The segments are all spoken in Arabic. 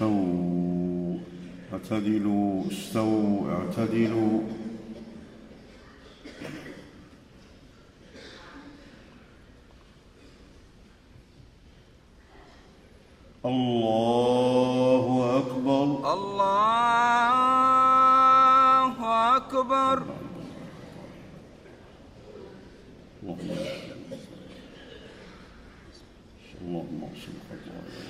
استووا. اعتدلوا. استووا. اعتدلوا. الله أكبر. الله أكبر. اللهم اغفر خطايانا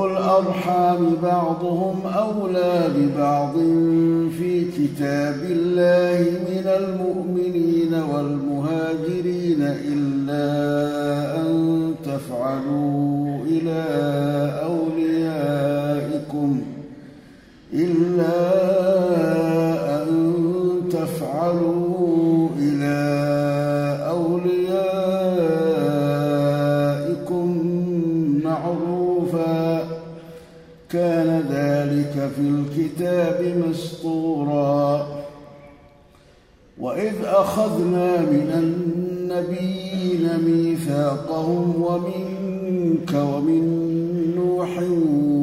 الأرحام بعضهم أولى ببعض في كتاب الله من المؤمنين والمهاجرين إلا أن تفعلوا إلى أخذنا من النبيين ميثاقهم ومنك ومن نوح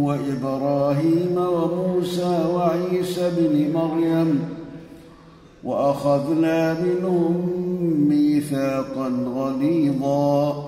وإبراهيم وموسى وعيسى بن مريم وأخذنا منهم ميثاقا غليظا.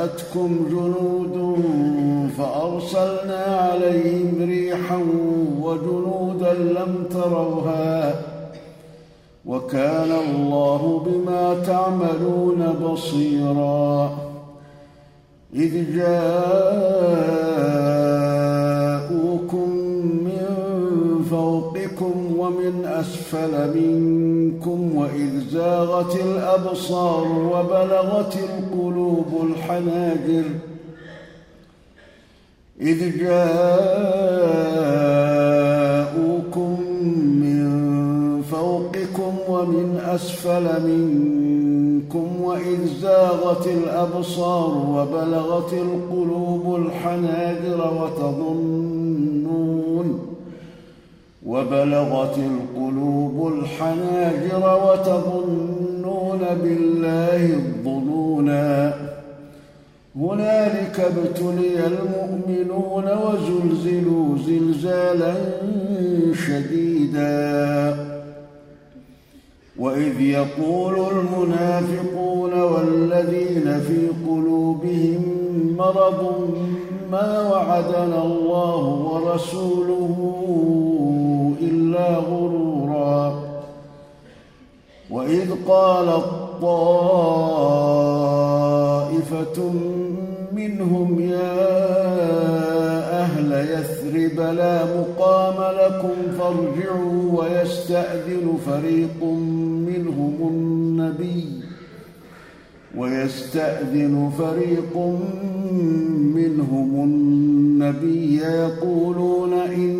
جاءتكم جنود فأرسلنا عليهم ريحا وجنودا لم تروها. وكان الله بما تعملون بصيرا. إذ جاءوكم ومن أسفل منكم وإذ زاغت الأبصار وبلغت القلوب الحناجر إذ جاءوكم من فوقكم ومن أسفل منكم وإذ زاغت الأبصار وبلغت القلوب الحناجر وتظنون وبلغت القلوب الحناجر وتظنون بالله الظنونا. هنالك ابتلي المؤمنون وزلزلوا زلزالا شديدا. وإذ يقول المنافقون والذين في قلوبهم مرض ما وعدنا الله ورسوله إلا غرورا. وإذ قالت طائفه منهم يا أهل يثرب لا مقام لكم فارجعوا ويستأذن فريق منهم النبي ويستأذن فريق منهم النبي. يقولون إن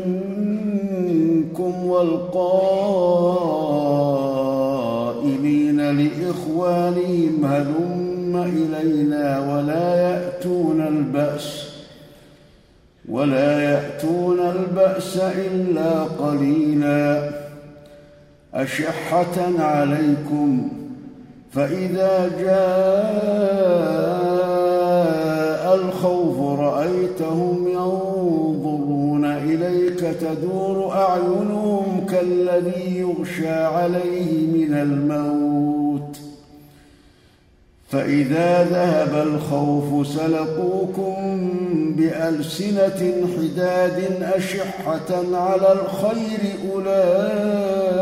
والقائلين لإخوانهم هلم إلينا ولا يأتون البأس ولا يأتون البأس إلا قليلا أشحة عليكم فإذا جاء الخوف رأيتهم ينظرون إليك تدور أعينهم كالذي يغشى عليه من الموت. فإذا ذهب الخوف سلقوكم بألسنة حداد أشحة على الخير أولئك.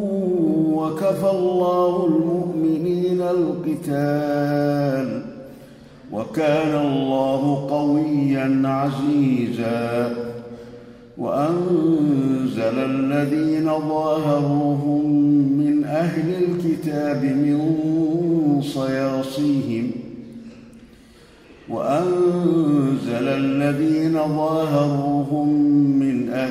وكفى الله المؤمنين القتال وكان الله قويا عزيزا وأنزل الذين ظاهروهم من أهل الكتاب من صياصيهم وأنزل الذين ظاهروهم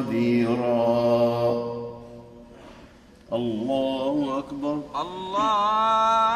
قديرا. الله أكبر. الله